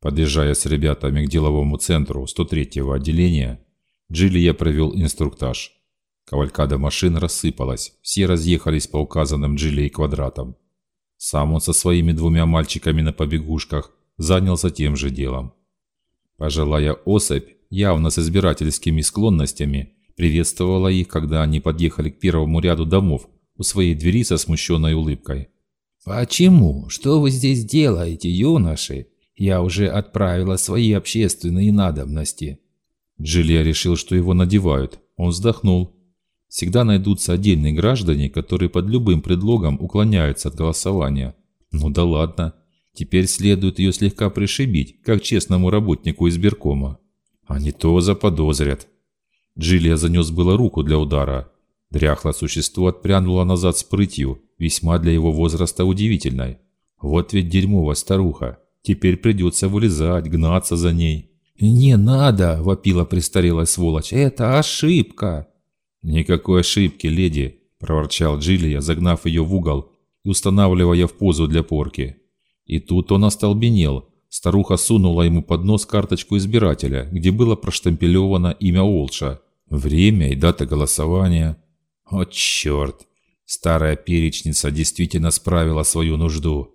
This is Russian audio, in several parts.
Подъезжая с ребятами к деловому центру 103-го отделения, Джилия провел инструктаж. Кавалькада машин рассыпалась, все разъехались по указанным Джилией квадратам. Сам он со своими двумя мальчиками на побегушках занялся тем же делом. Пожилая особь, явно с избирательскими склонностями, приветствовала их, когда они подъехали к первому ряду домов у своей двери со смущенной улыбкой. «Почему? Что вы здесь делаете, юноши? Я уже отправила свои общественные надобности». Джилия решил, что его надевают. Он вздохнул. Всегда найдутся отдельные граждане, которые под любым предлогом уклоняются от голосования. Ну да ладно. Теперь следует ее слегка пришибить, как честному работнику избиркома. А не то заподозрят. Джилия занес было руку для удара. Дряхлое существо отпрянуло назад с прытью, весьма для его возраста удивительной. Вот ведь дерьмовая старуха. Теперь придется вылезать, гнаться за ней. «Не надо!» – вопила престарелая сволочь. «Это ошибка!» «Никакой ошибки, леди!» – проворчал Джилия, загнав ее в угол и устанавливая в позу для порки. И тут он остолбенел. Старуха сунула ему под нос карточку избирателя, где было проштампелевано имя Олша, время и дата голосования. О, черт! Старая перечница действительно справила свою нужду.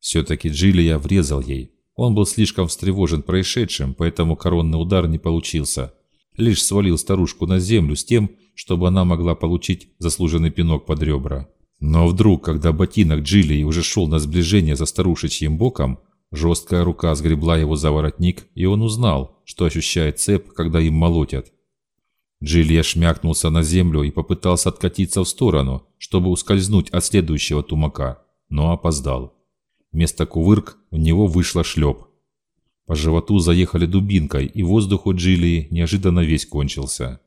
Все-таки Джилия врезал ей. Он был слишком встревожен происшедшим, поэтому коронный удар не получился. Лишь свалил старушку на землю с тем, чтобы она могла получить заслуженный пинок под ребра. Но вдруг, когда ботинок Джилии уже шел на сближение за старушечьим боком, жесткая рука сгребла его за воротник, и он узнал, что ощущает цеп, когда им молотят. Джилия шмякнулся на землю и попытался откатиться в сторону, чтобы ускользнуть от следующего тумака, но опоздал. Вместо кувырк у него вышло шлеп. По животу заехали дубинкой, и воздух у Джилии неожиданно весь кончился.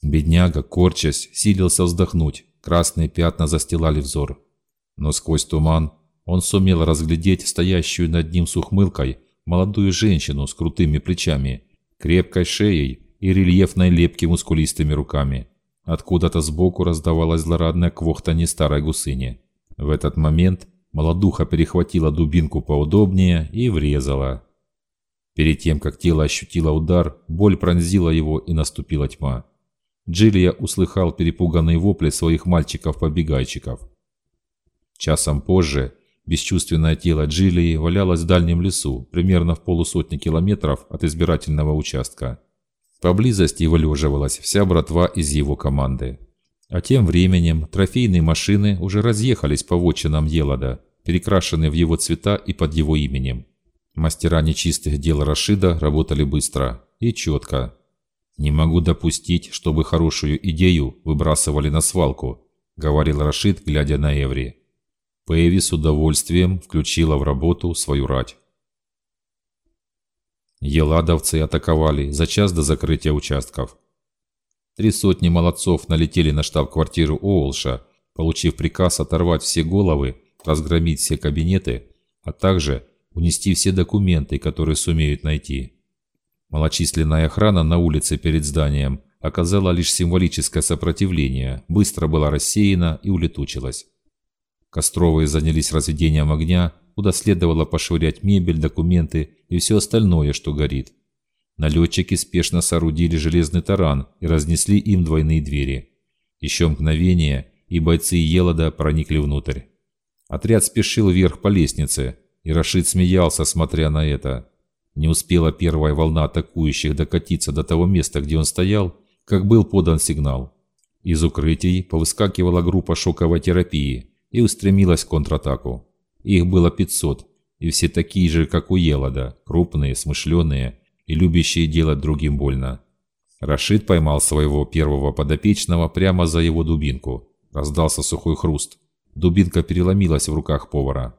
Бедняга, корчась, силился вздохнуть, красные пятна застилали взор. Но сквозь туман он сумел разглядеть стоящую над ним с ухмылкой молодую женщину с крутыми плечами, крепкой шеей и рельефной лепки мускулистыми руками. Откуда-то сбоку раздавалась злорадная квохтанье старой гусыни. В этот момент молодуха перехватила дубинку поудобнее и врезала. Перед тем, как тело ощутило удар, боль пронзила его и наступила тьма. Джилия услыхал перепуганные вопли своих мальчиков-побегайчиков. Часом позже бесчувственное тело Джилии валялось в дальнем лесу, примерно в полусотни километров от избирательного участка. Поблизости вылеживалась вся братва из его команды. А тем временем трофейные машины уже разъехались по вотчинам Елода, перекрашенные в его цвета и под его именем. Мастера нечистых дел Рашида работали быстро и четко. «Не могу допустить, чтобы хорошую идею выбрасывали на свалку», – говорил Рашид, глядя на Эври. Пэви с удовольствием включила в работу свою рать. Еладовцы атаковали за час до закрытия участков. Три сотни молодцов налетели на штаб-квартиру Оулша, получив приказ оторвать все головы, разгромить все кабинеты, а также унести все документы, которые сумеют найти. Малочисленная охрана на улице перед зданием оказала лишь символическое сопротивление, быстро была рассеяна и улетучилась. Костровые занялись разведением огня куда следовало пошвырять мебель, документы и все остальное, что горит. Налетчики спешно соорудили железный таран и разнесли им двойные двери. Еще мгновение, и бойцы Елода проникли внутрь. Отряд спешил вверх по лестнице, и Рашид смеялся, смотря на это. Не успела первая волна атакующих докатиться до того места, где он стоял, как был подан сигнал. Из укрытий повыскакивала группа шоковой терапии и устремилась в контратаку. Их было 500, и все такие же, как у Елода, крупные, смышленые и любящие делать другим больно. Рашид поймал своего первого подопечного прямо за его дубинку. Раздался сухой хруст. Дубинка переломилась в руках повара.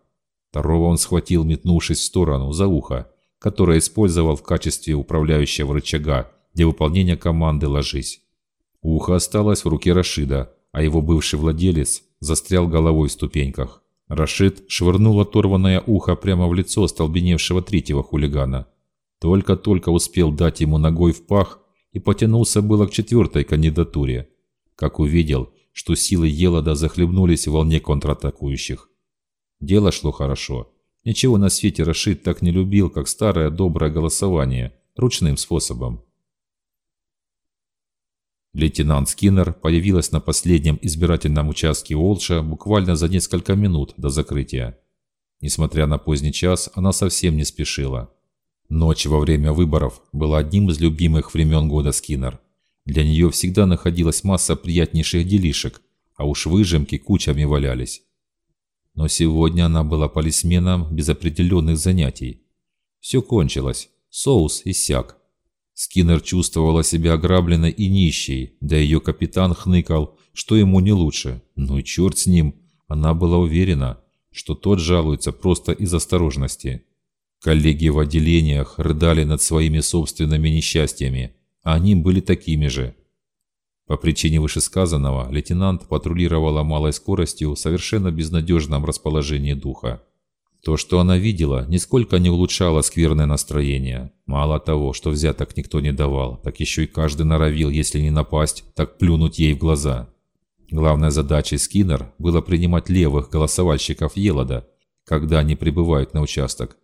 Второго он схватил, метнувшись в сторону, за ухо, которое использовал в качестве управляющего рычага для выполнения команды «Ложись». Ухо осталось в руке Рашида, а его бывший владелец застрял головой в ступеньках. Рашид швырнул оторванное ухо прямо в лицо столбеневшего третьего хулигана. Только-только успел дать ему ногой в пах и потянулся было к четвертой кандидатуре, как увидел, что силы Елода захлебнулись в волне контратакующих. Дело шло хорошо. Ничего на свете Рашид так не любил, как старое доброе голосование, ручным способом. Лейтенант Скиннер появилась на последнем избирательном участке Олша буквально за несколько минут до закрытия. Несмотря на поздний час, она совсем не спешила. Ночь во время выборов была одним из любимых времен года Скиннер. Для нее всегда находилась масса приятнейших делишек, а уж выжимки кучами валялись. Но сегодня она была полисменом без определенных занятий. Все кончилось, соус иссяк. Скиннер чувствовала себя ограбленной и нищей, да ее капитан хныкал, что ему не лучше. Ну и черт с ним, она была уверена, что тот жалуется просто из осторожности. Коллеги в отделениях рыдали над своими собственными несчастьями, а они были такими же. По причине вышесказанного лейтенант патрулировала малой скоростью в совершенно безнадежном расположении духа. То, что она видела, нисколько не улучшало скверное настроение. Мало того, что взяток никто не давал, так еще и каждый норовил, если не напасть, так плюнуть ей в глаза. Главной задачей Скиннер было принимать левых голосовальщиков Елода, когда они прибывают на участок.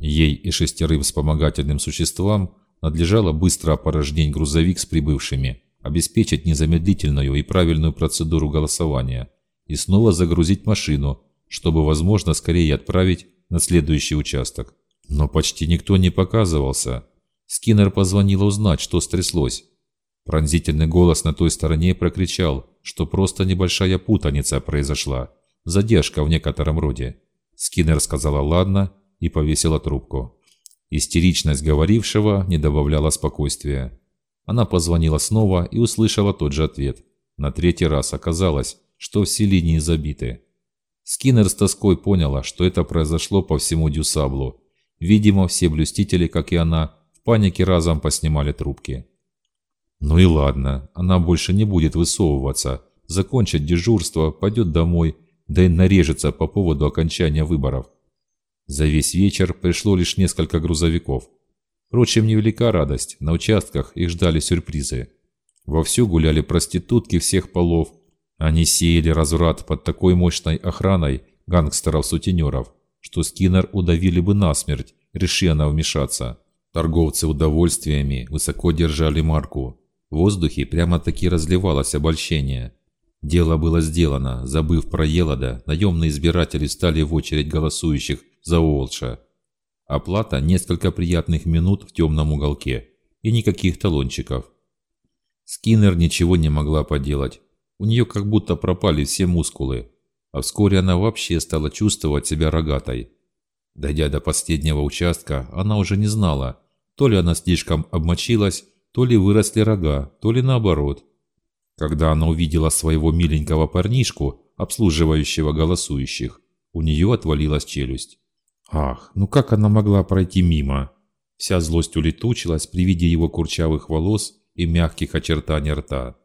Ей и шестерым вспомогательным существам надлежало быстро опорожнить грузовик с прибывшими, обеспечить незамедлительную и правильную процедуру голосования и снова загрузить машину – чтобы, возможно, скорее отправить на следующий участок. Но почти никто не показывался. Скиннер позвонила узнать, что стряслось. Пронзительный голос на той стороне прокричал, что просто небольшая путаница произошла, задержка в некотором роде. Скиннер сказала «ладно» и повесила трубку. Истеричность говорившего не добавляла спокойствия. Она позвонила снова и услышала тот же ответ. На третий раз оказалось, что все линии забиты. Скиннер с тоской поняла, что это произошло по всему Дюсаблу. Видимо, все блюстители, как и она, в панике разом поснимали трубки. Ну и ладно, она больше не будет высовываться, закончит дежурство, пойдет домой, да и нарежется по поводу окончания выборов. За весь вечер пришло лишь несколько грузовиков. Впрочем, невелика радость, на участках их ждали сюрпризы. Вовсю гуляли проститутки всех полов, они сеяли разврат под такой мощной охраной гангстеров-сутенеров, что Скиннер удавили бы насмерть, реши она вмешаться. Торговцы удовольствиями высоко держали марку. В воздухе прямо-таки разливалось обольщение. Дело было сделано, забыв про Елода, наемные избиратели стали в очередь голосующих за Уолша. Оплата – несколько приятных минут в темном уголке и никаких талончиков. Скиннер ничего не могла поделать. У нее как будто пропали все мускулы, а вскоре она вообще стала чувствовать себя рогатой. Дойдя до последнего участка, она уже не знала, то ли она слишком обмочилась, то ли выросли рога, то ли наоборот. Когда она увидела своего миленького парнишку, обслуживающего голосующих, у нее отвалилась челюсть. Ах, ну как она могла пройти мимо? Вся злость улетучилась при виде его курчавых волос и мягких очертаний рта.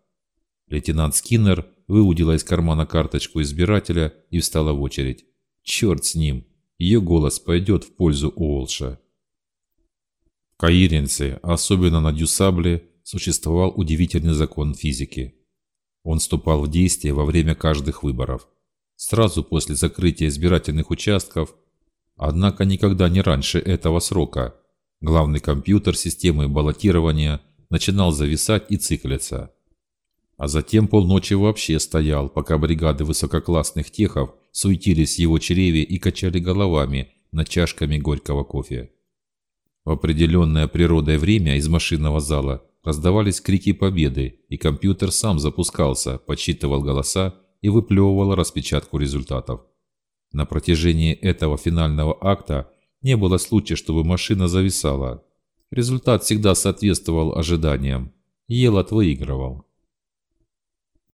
Лейтенант Скиннер выудила из кармана карточку избирателя и встала в очередь. Черт с ним, ее голос пойдет в пользу Уолша. В Каиринце, особенно на Дюсабле, существовал удивительный закон физики. Он вступал в действие во время каждых выборов. Сразу после закрытия избирательных участков, однако никогда не раньше этого срока, главный компьютер системы баллотирования начинал зависать и циклиться. А затем полночи вообще стоял, пока бригады высококлассных техов суетились в его чреве и качали головами над чашками горького кофе. В определенное природой время из машинного зала раздавались крики победы, и компьютер сам запускался, подсчитывал голоса и выплевывал распечатку результатов. На протяжении этого финального акта не было случая, чтобы машина зависала. Результат всегда соответствовал ожиданиям. Елот выигрывал.